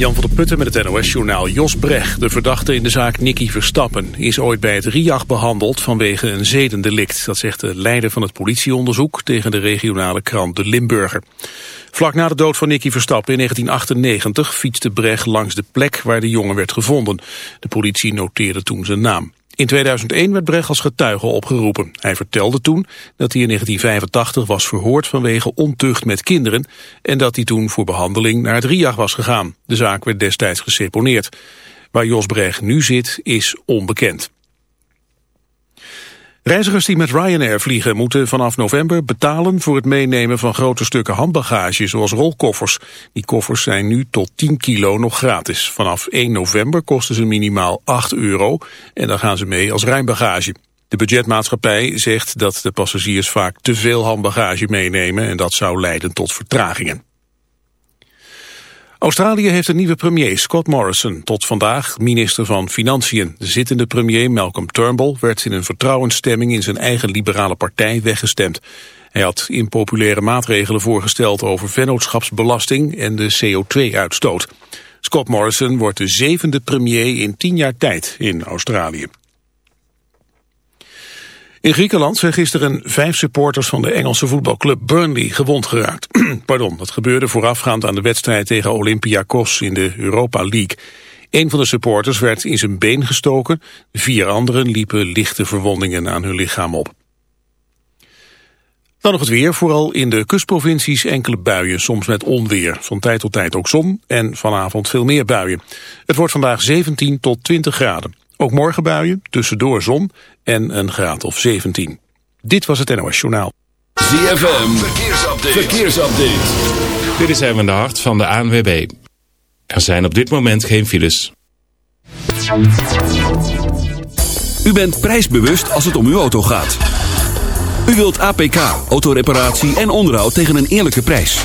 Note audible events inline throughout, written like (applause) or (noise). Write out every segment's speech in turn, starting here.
Jan van der Putten met het NOS-journaal Jos Brecht, de verdachte in de zaak Nicky Verstappen, is ooit bij het RIAG behandeld vanwege een zedendelict. Dat zegt de leider van het politieonderzoek tegen de regionale krant De Limburger. Vlak na de dood van Nicky Verstappen in 1998 fietste Brecht langs de plek waar de jongen werd gevonden. De politie noteerde toen zijn naam. In 2001 werd Brecht als getuige opgeroepen. Hij vertelde toen dat hij in 1985 was verhoord vanwege ontucht met kinderen en dat hij toen voor behandeling naar het RIAG was gegaan. De zaak werd destijds geseponeerd. Waar Jos Brecht nu zit is onbekend. Reizigers die met Ryanair vliegen moeten vanaf november betalen voor het meenemen van grote stukken handbagage, zoals rolkoffers. Die koffers zijn nu tot 10 kilo nog gratis. Vanaf 1 november kosten ze minimaal 8 euro en dan gaan ze mee als ruimbagage. De budgetmaatschappij zegt dat de passagiers vaak te veel handbagage meenemen en dat zou leiden tot vertragingen. Australië heeft een nieuwe premier, Scott Morrison, tot vandaag minister van Financiën. De zittende premier, Malcolm Turnbull, werd in een vertrouwensstemming in zijn eigen liberale partij weggestemd. Hij had impopulaire maatregelen voorgesteld over vennootschapsbelasting en de CO2-uitstoot. Scott Morrison wordt de zevende premier in tien jaar tijd in Australië. In Griekenland zijn gisteren vijf supporters van de Engelse voetbalclub Burnley gewond geraakt. (clears throat) Pardon, dat gebeurde voorafgaand aan de wedstrijd tegen Olympiakos in de Europa League. Een van de supporters werd in zijn been gestoken. Vier anderen liepen lichte verwondingen aan hun lichaam op. Dan nog het weer, vooral in de kustprovincies enkele buien, soms met onweer. Van tijd tot tijd ook zon en vanavond veel meer buien. Het wordt vandaag 17 tot 20 graden. Ook morgen buien, tussendoor zon en een graad of 17. Dit was het NOS Journaal. ZFM, verkeersupdate. verkeersupdate. Dit is even de hart van de ANWB. Er zijn op dit moment geen files. U bent prijsbewust als het om uw auto gaat. U wilt APK, autoreparatie en onderhoud tegen een eerlijke prijs.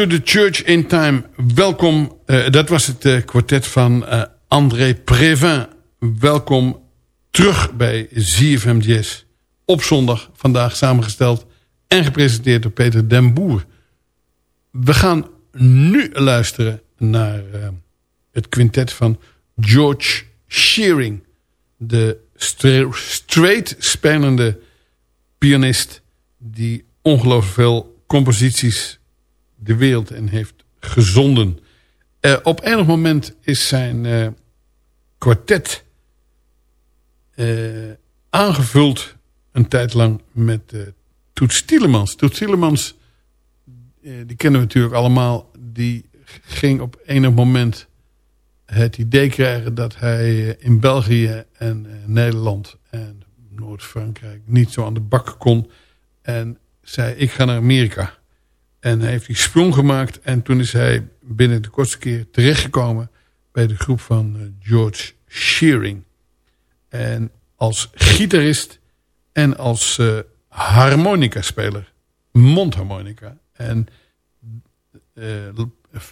To the Church in Time. Welkom. Uh, dat was het uh, kwartet van uh, André Previn. Welkom terug bij ZFM Jazz. Op zondag, vandaag samengesteld en gepresenteerd door Peter Den Boer. We gaan nu luisteren naar het quintet van George Shearing. De stra straight spelende pianist die ongelooflijk veel composities de wereld in heeft gezonden. Uh, op enig moment is zijn uh, kwartet uh, aangevuld een tijd lang met Toets Tielemans. Toets Tielemans, die kennen we natuurlijk allemaal, die ging op enig moment het idee krijgen dat hij in België en Nederland en Noord-Frankrijk niet zo aan de bak kon. En zei, ik ga naar Amerika. En hij heeft die sprong gemaakt. En toen is hij binnen de kortste keer terechtgekomen bij de groep van eh, George Shearing. En als gitarist en als uh, harmonica-speler. Mondharmonica. En uh,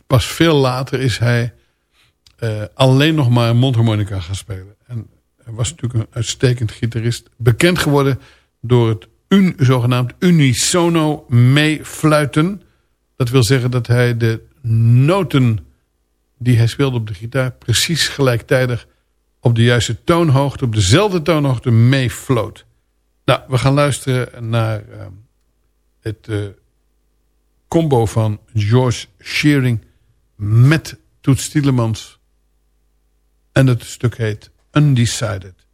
pas veel later is hij alleen nog maar mondharmonica gaan spelen. En hij was natuurlijk een uitstekend gitarist. Bekend geworden door het un, zogenaamd unisono meefluiten. Dat wil zeggen dat hij de noten die hij speelde op de gitaar... precies gelijktijdig op de juiste toonhoogte... op dezelfde toonhoogte meefloot. Nou, we gaan luisteren naar uh, het uh, combo van George Shearing... met Toets Tielemans. En het stuk heet Undecided.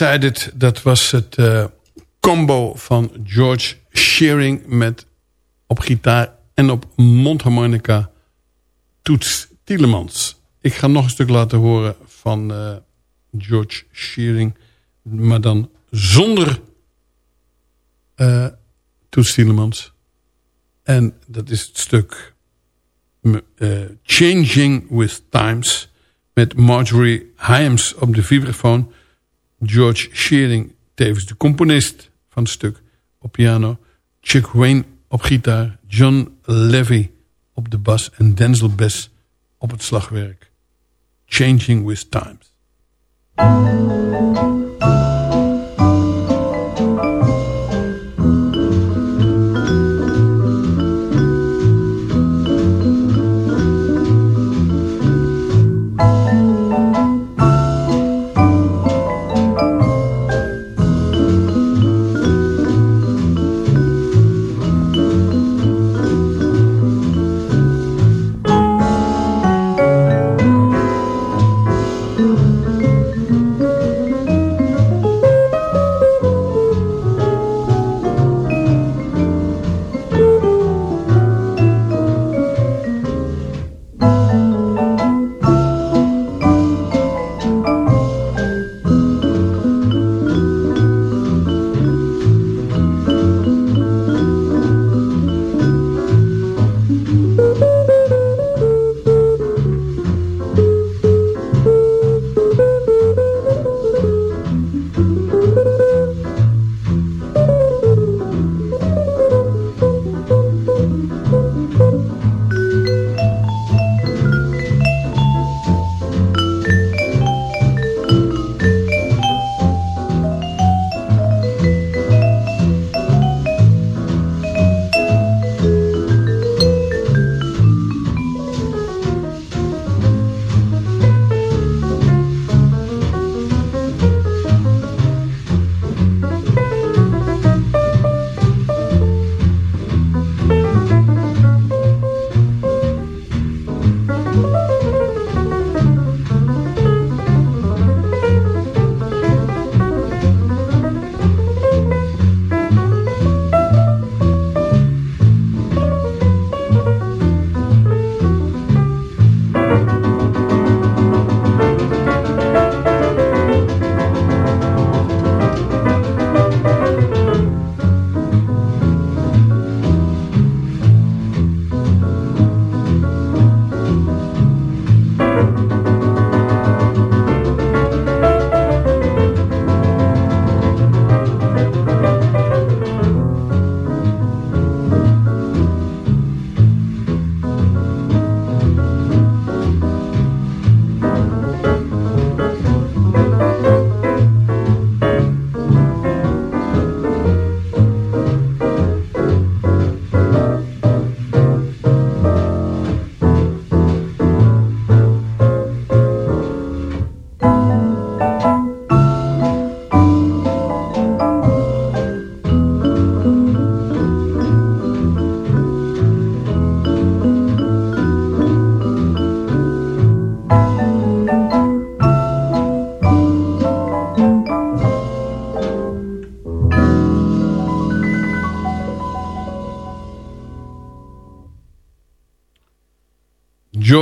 Undecided, dat was het uh, combo van George Shearing met op gitaar en op mondharmonica Toets Tielemans. Ik ga nog een stuk laten horen van uh, George Shearing, maar dan zonder uh, Toets Tielemans. En dat is het stuk Changing with Times met Marjorie Hyams op de vibrafoon George Shearing tevens de componist van het stuk op piano. Chuck Wayne op gitaar. John Levy op de bas en Denzel Bess op het slagwerk. Changing with Times.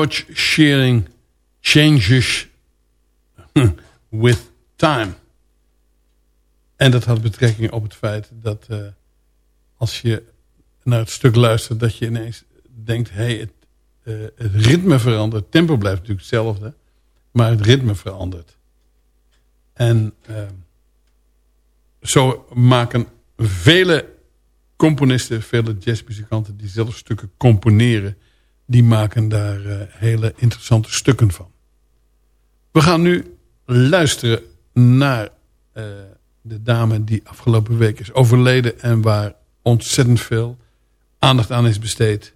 George Shearing changes with time. En dat had betrekking op het feit dat uh, als je naar het stuk luistert... dat je ineens denkt, hey, het, uh, het ritme verandert. Het tempo blijft natuurlijk hetzelfde, maar het ritme verandert. En uh, zo maken vele componisten, vele jazzmuzikanten... die zelf stukken componeren die maken daar uh, hele interessante stukken van. We gaan nu luisteren naar uh, de dame die afgelopen week is overleden... en waar ontzettend veel aandacht aan is besteed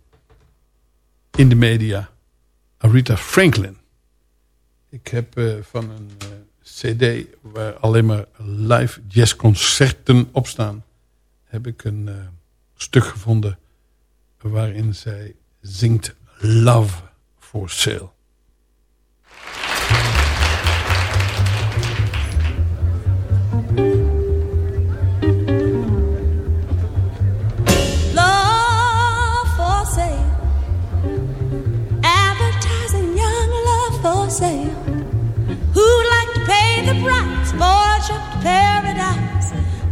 in de media. Aretha Franklin. Ik heb uh, van een cd waar alleen maar live jazzconcerten op staan... heb ik een stuk gevonden waarin zij zingt Love for Sale. Advertising young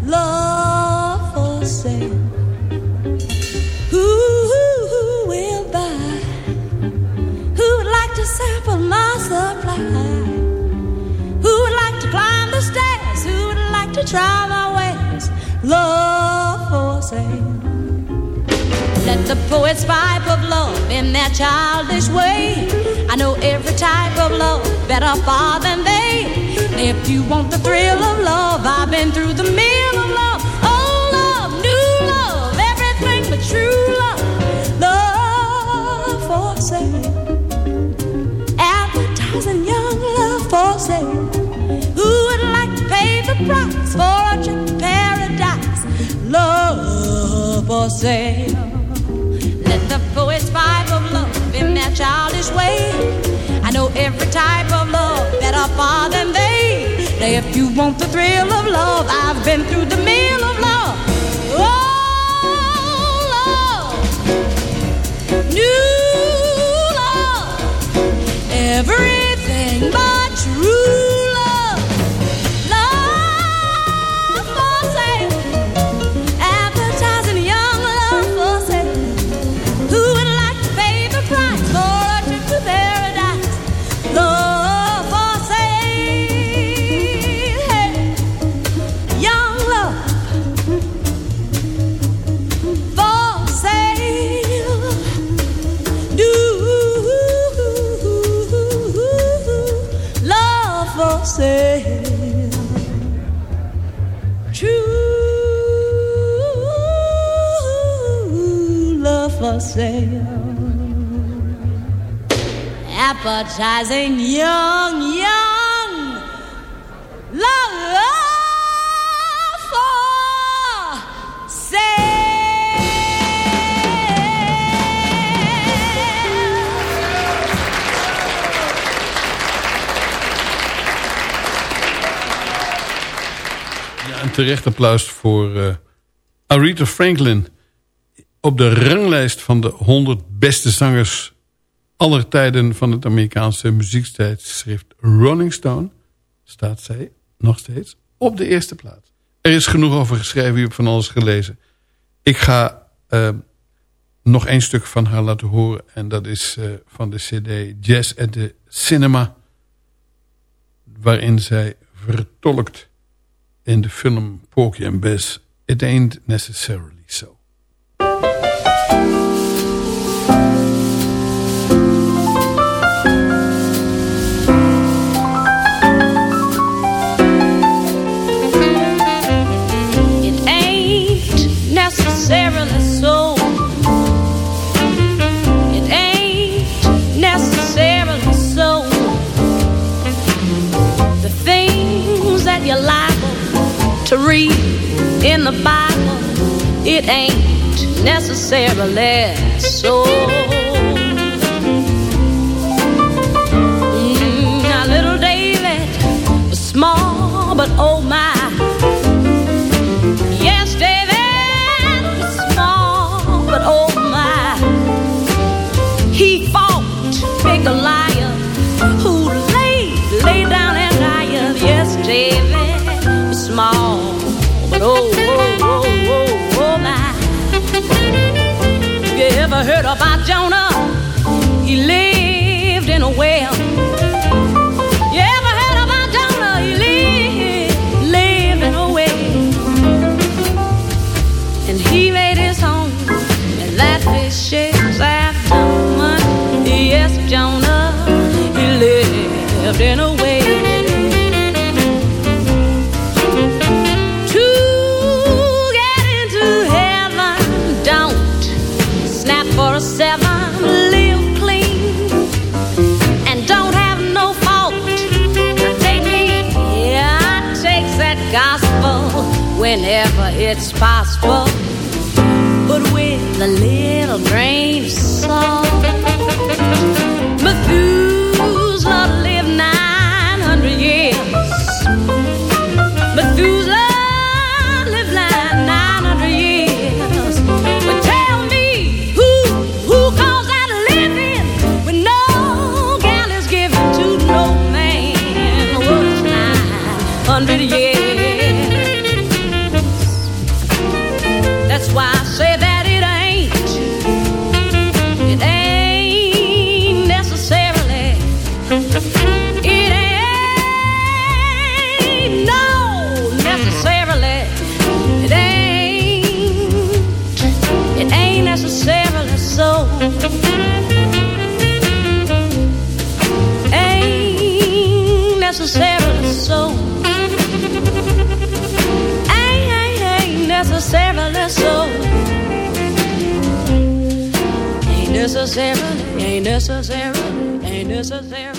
love for sale. To try my ways. Love for sale. Let the poets pipe of love in their childish way. I know every type of love better far than they. If you want the thrill of love, I've been through the mill of love. For sale. Let the poets fight of love in their childish way. I know every type of love better far than they. Now, if you want the thrill of love, I've been through the mill of love. Oh, love, new love, everything but Appetizing young, young love terecht applaus voor eh, Aretha Franklin. Op de ranglijst van de 100 beste zangers aller tijden van het Amerikaanse muziektijdschrift Rolling Stone staat zij nog steeds op de eerste plaats. Er is genoeg over geschreven, u hebt van alles gelezen. Ik ga eh, nog één stuk van haar laten horen en dat is eh, van de cd Jazz at the Cinema, waarin zij vertolkt in de film Porky and Bess, It Ain't Necessarily in the Bible, it ain't necessarily so. don't it's possible, but with a little grain of necessarily, ain't necessarily, ain't necessarily,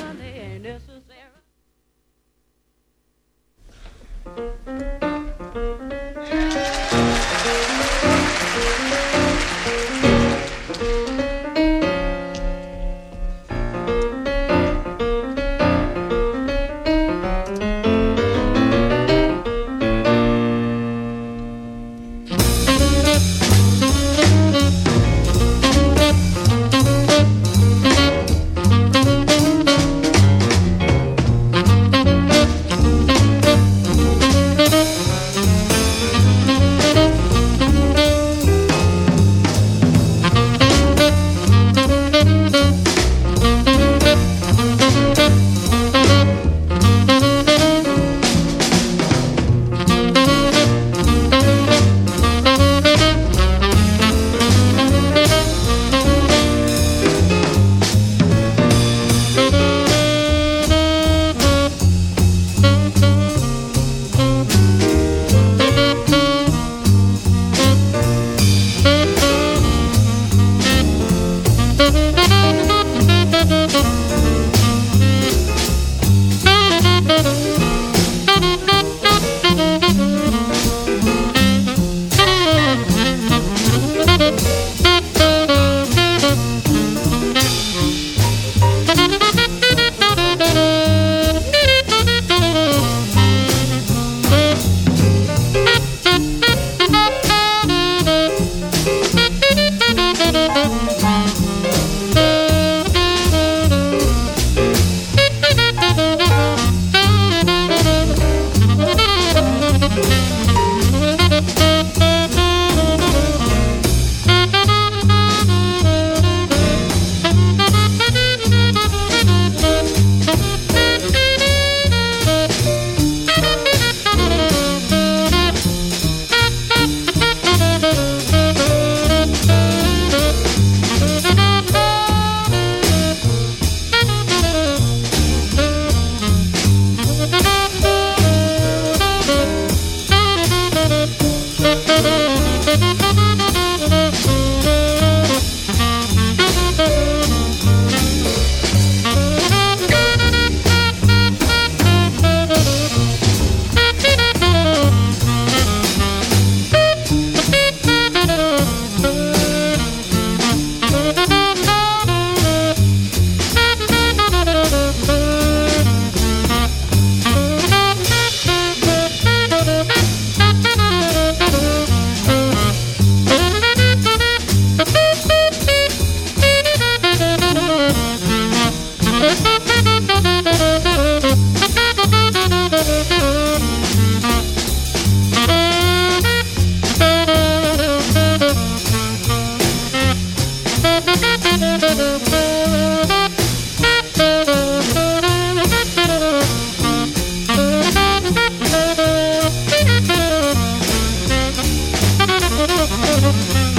Thank you.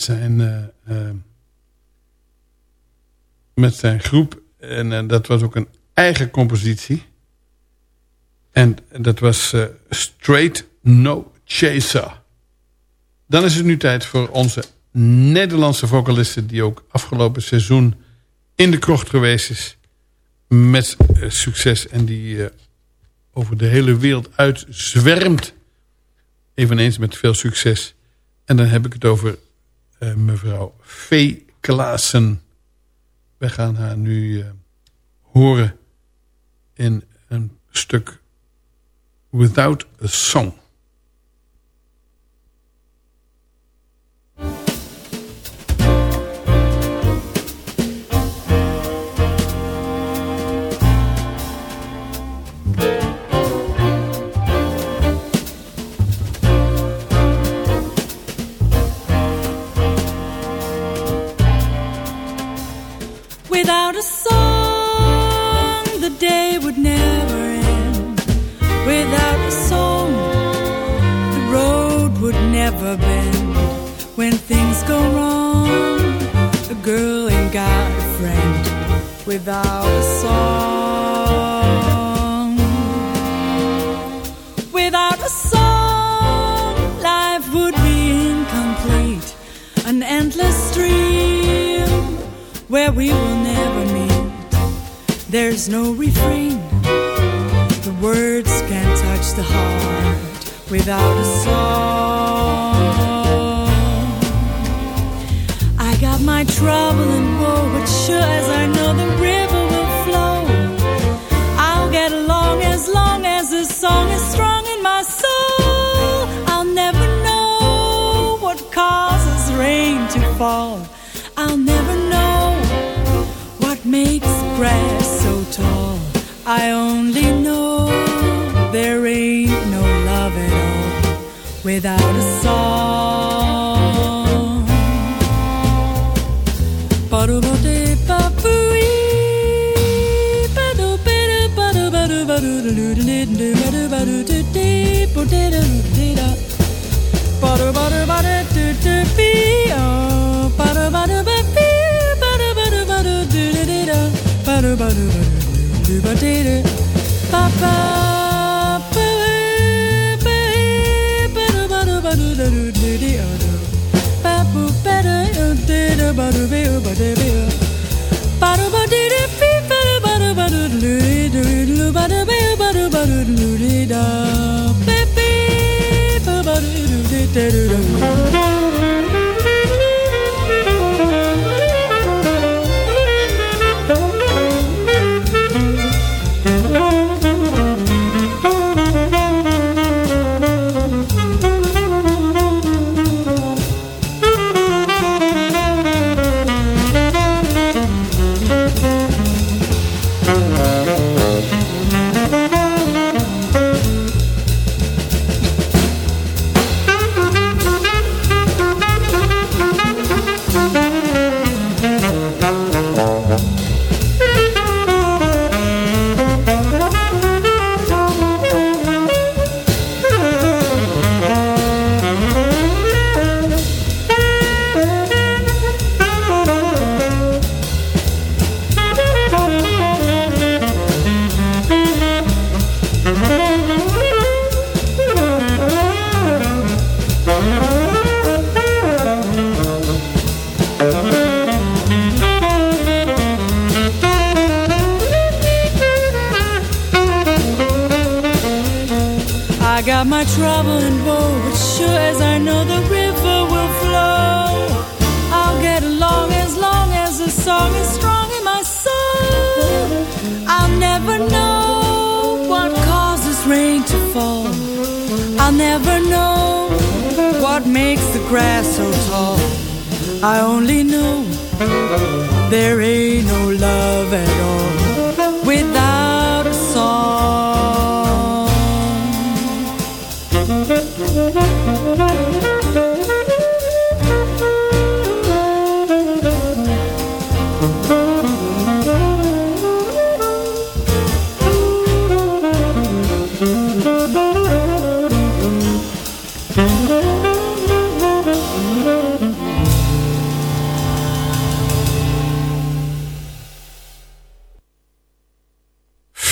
Zijn, uh, uh, met zijn groep. En uh, dat was ook een eigen compositie. En dat was Straight No Chaser. Dan is het nu tijd voor onze Nederlandse vocaliste... die ook afgelopen seizoen in de krocht geweest is. Met succes en die over de hele wereld uitzwermt. Eveneens met veel succes. En dan heb ik het over mevrouw V. Klaassen. We gaan haar nu uh, horen in een stuk Without a Song. Without a song. Without a song, life would be incomplete. An endless stream where we will never meet. There's no refrain, the words can't touch the heart without a song. My trouble and woe, but sure as I know the river will flow, I'll get along as long as the song is strong in my soul. I'll never know what causes rain to fall. I'll never know what makes grass so tall. I only know there ain't no love at all without a song. Butter butter do do be oh butter butter butter butter butter butter do do do butter butter butter do butter do ba ba butter butter butter do do do do ba bu better do do butter be butter be butter butter do be butter butter butter do do do butter be butter butter do do do do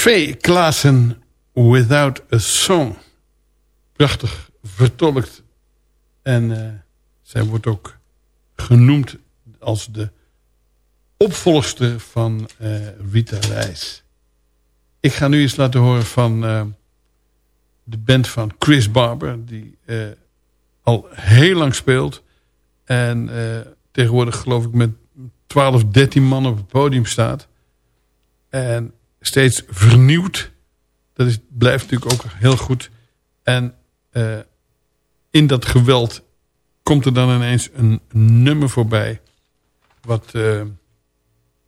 Faye Klaassen, Without a Song. Prachtig vertolkt. En eh, zij wordt ook genoemd als de opvolgster van uh, Rita Reis. Ik ga nu eens laten horen van... Eh, de band van Chris Barber... die al heel lang speelt. En tegenwoordig geloof ik met 12, 13 man op het podium staat. En steeds vernieuwd. Dat is, blijft natuurlijk ook heel goed. En uh, in dat geweld komt er dan ineens een nummer voorbij. Wat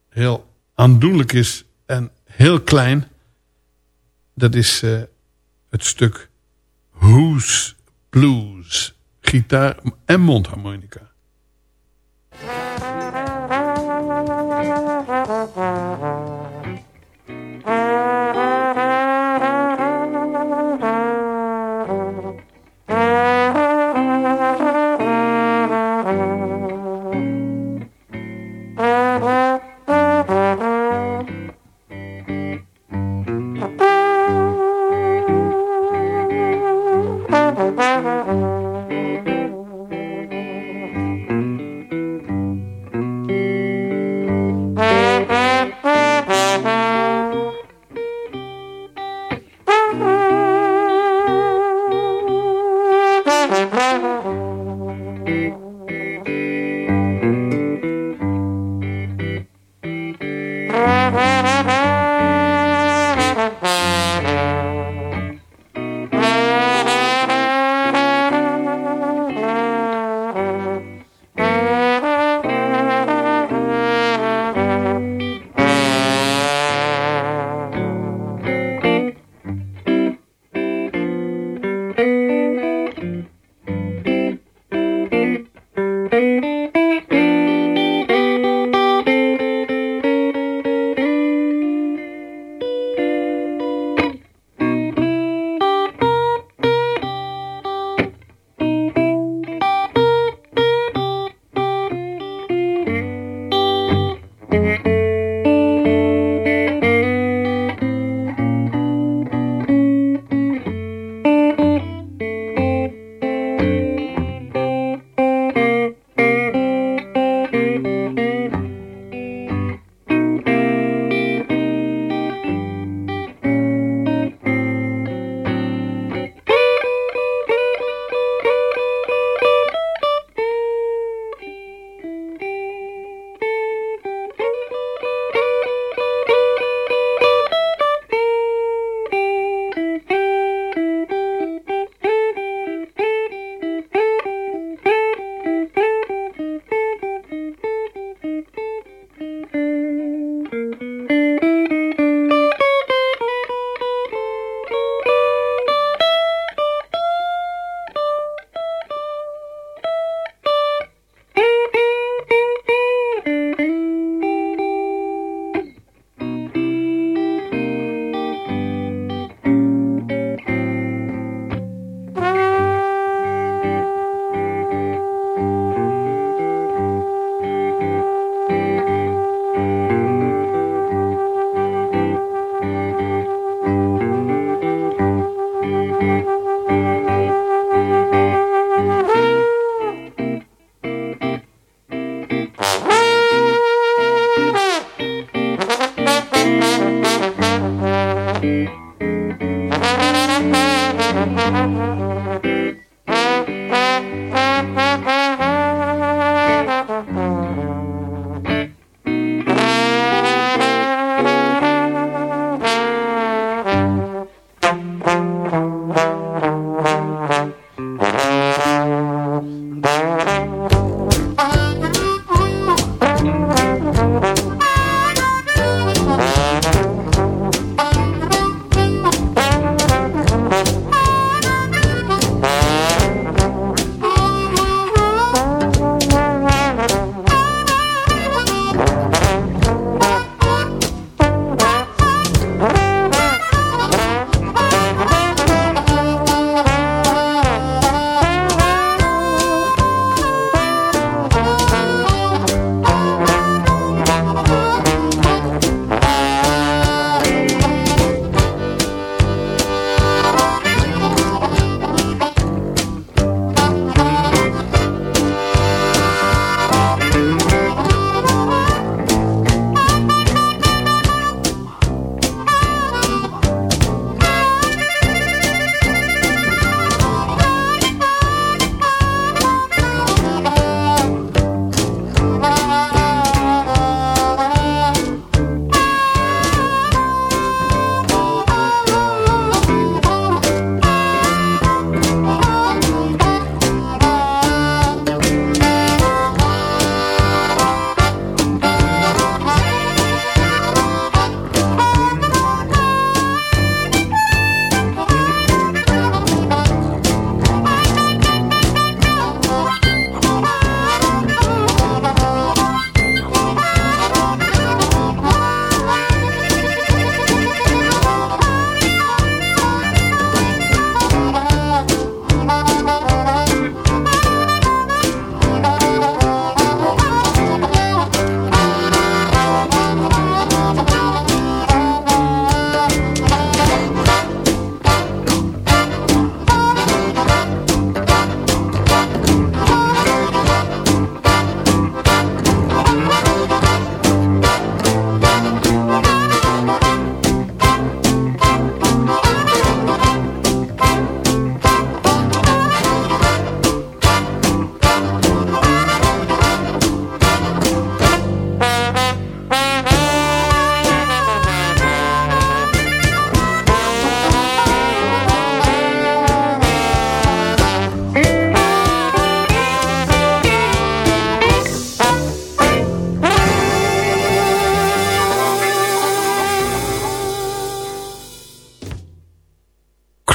heel aandoenlijk is en heel klein. Dat is het stuk Who's Blues. Gitaar en mondharmonica.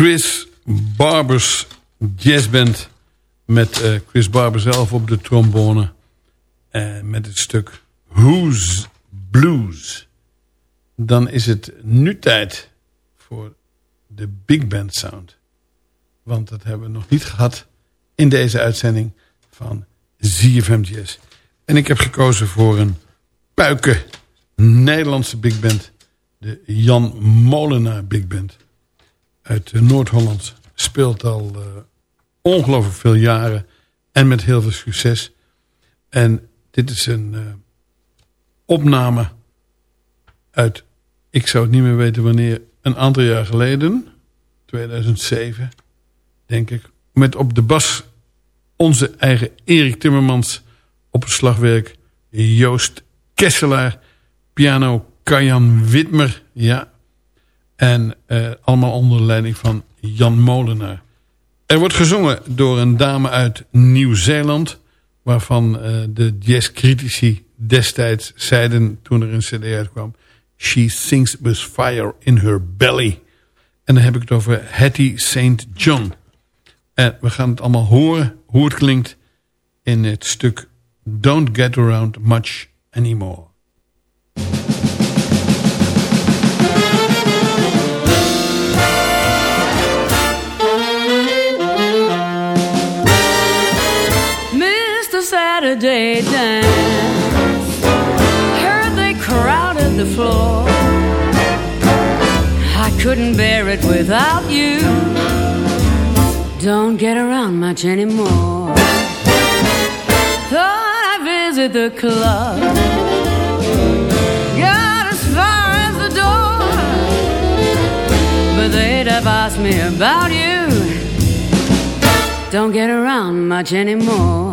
Chris Barbers jazzband. Met uh, Chris Barber zelf op de trombone. En met het stuk Who's Blues. Dan is het nu tijd voor de big band sound. Want dat hebben we nog niet gehad in deze uitzending van ZFM Jazz. En ik heb gekozen voor een puiken Nederlandse big band. De Jan Molenaar big band. Uit Noord-Holland. Speelt al uh, ongelooflijk veel jaren. En met heel veel succes. En dit is een uh, opname uit, ik zou het niet meer weten wanneer, een aantal jaar geleden. 2007, denk ik. Met op de bas onze eigen Erik Timmermans. Op het slagwerk Joost Kesselaar. Piano Kajan Witmer. Ja. En uh, allemaal onder leiding van Jan Molenaar. Er wordt gezongen door een dame uit Nieuw-Zeeland... waarvan uh, de jazzcritici destijds zeiden toen er een cd uitkwam... She sings with fire in her belly. En dan heb ik het over Hattie St. John. En we gaan het allemaal horen, hoe het klinkt... in het stuk Don't Get Around Much Anymore. Saturday dance. Heard they crowded the floor. I couldn't bear it without you. Don't get around much anymore. Thought I'd visit the club. Got as far as the door. But they'd have asked me about you. Don't get around much anymore.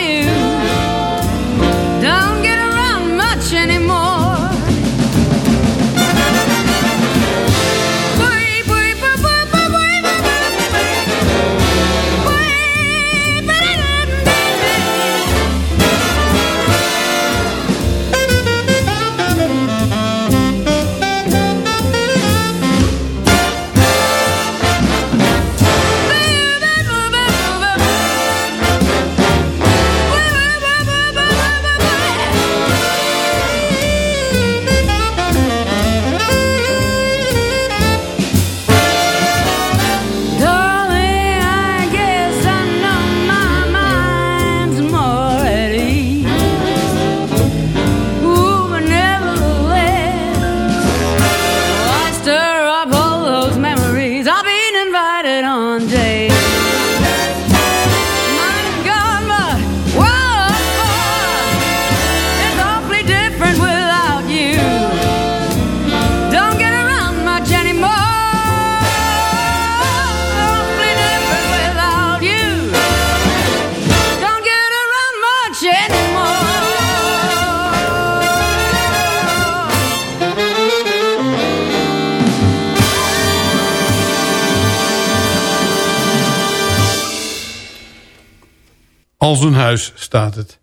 Als een huis staat het.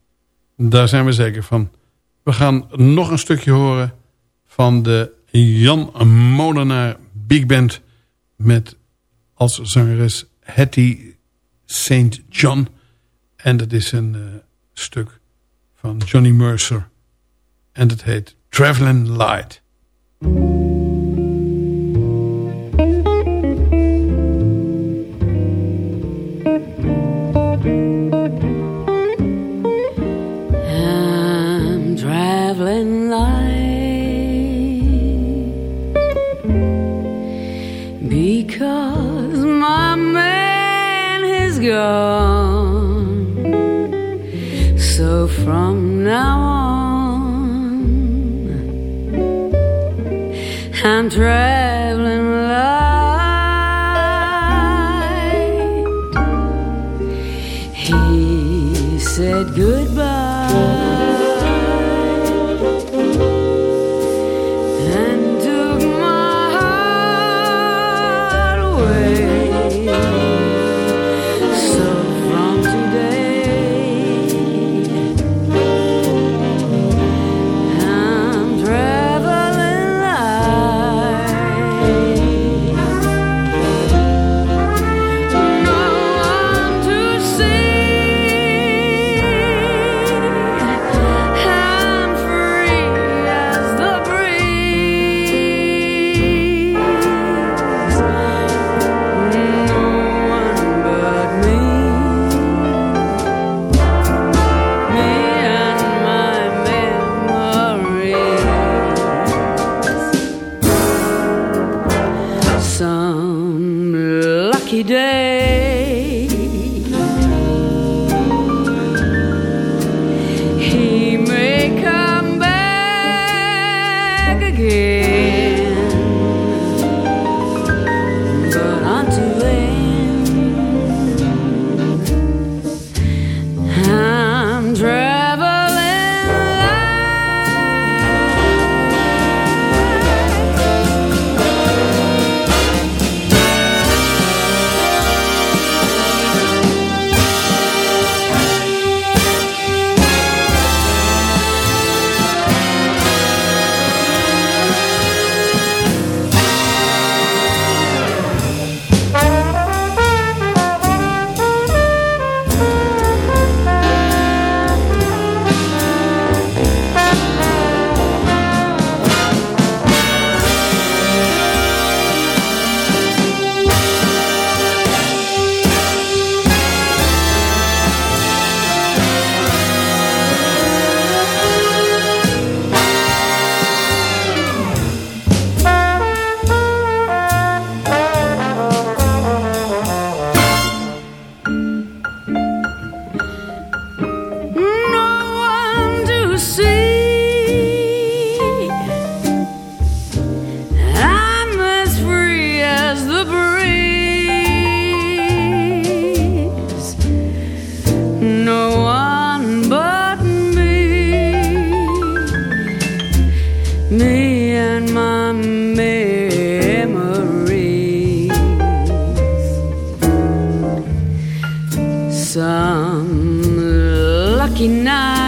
Daar zijn we zeker van. We gaan nog een stukje horen van de Jan Molenaar Big Band... met als zangeres Hattie St. John. En dat is een uh, stuk van Johnny Mercer. En dat heet Traveling Light. day. some lucky night.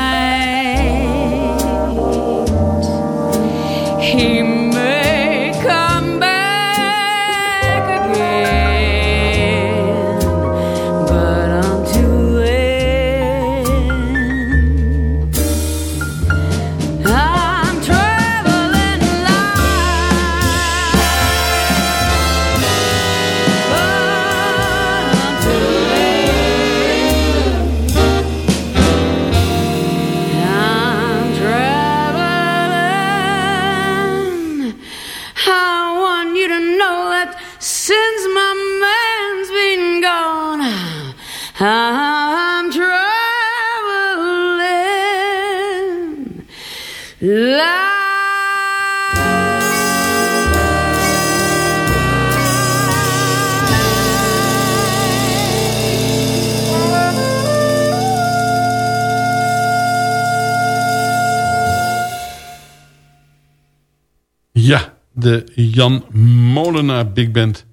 De Jan Molenaar Big Band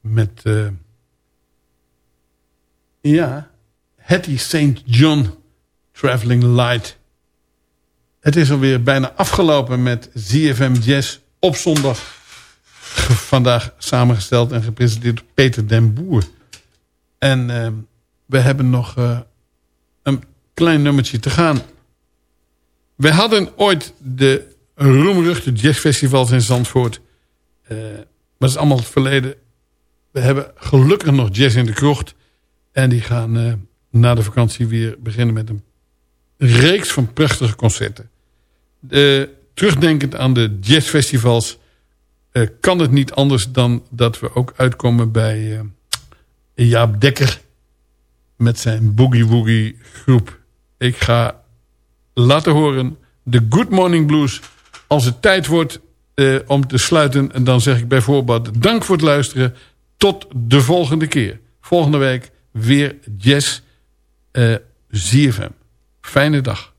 met uh, ja, Hattie St. John Traveling Light. Het is alweer bijna afgelopen met ZFM Jazz op zondag. Vandaag samengesteld en gepresenteerd door Peter den Boer. En uh, we hebben nog uh, een klein nummertje te gaan. We hadden ooit de roemruchte jazzfestivals in Zandvoort. Uh, maar dat is allemaal het verleden. We hebben gelukkig nog Jazz in de Krocht. En die gaan uh, na de vakantie weer beginnen met een reeks van prachtige concerten. Terugdenkend aan de jazzfestivals... kan het niet anders dan dat we ook uitkomen bij Jaap Dekker... met zijn Boogie Woogie groep. Ik ga laten horen de Good Morning Blues als het tijd wordt uh, om te sluiten... dan zeg ik bijvoorbeeld dank voor het luisteren. Tot de volgende keer. Volgende week weer Jazz uh, ZFM. Fijne dag.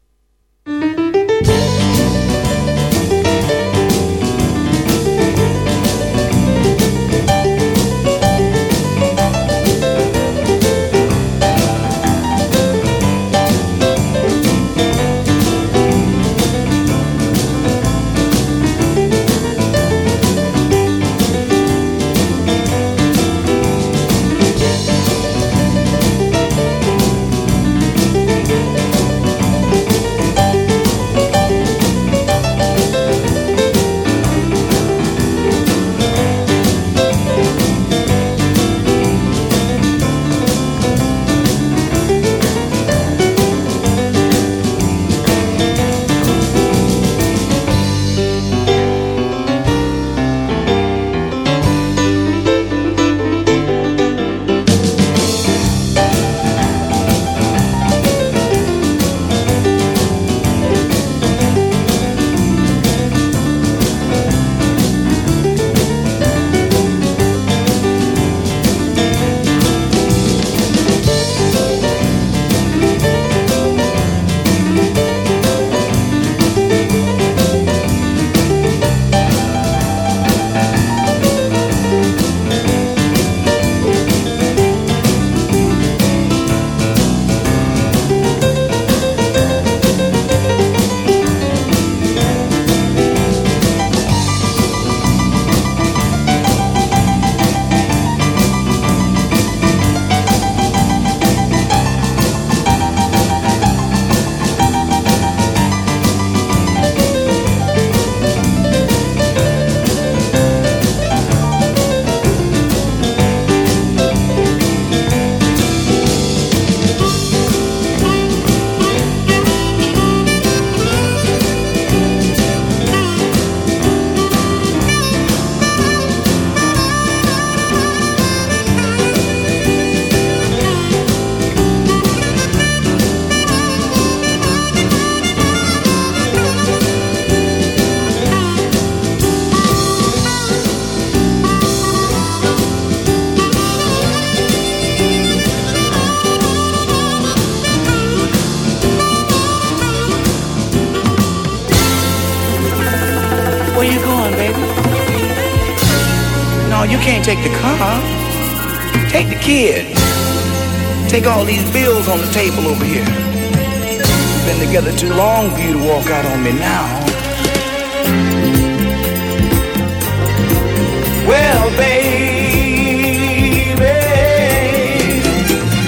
Table over here. Been together too long for you to walk out on me now. Well, baby,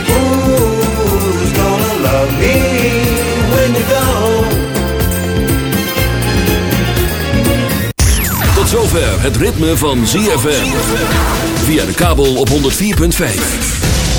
who's gonna love me when you go? Tot zover het ritme van ZFM. Via de kabel op 104.5.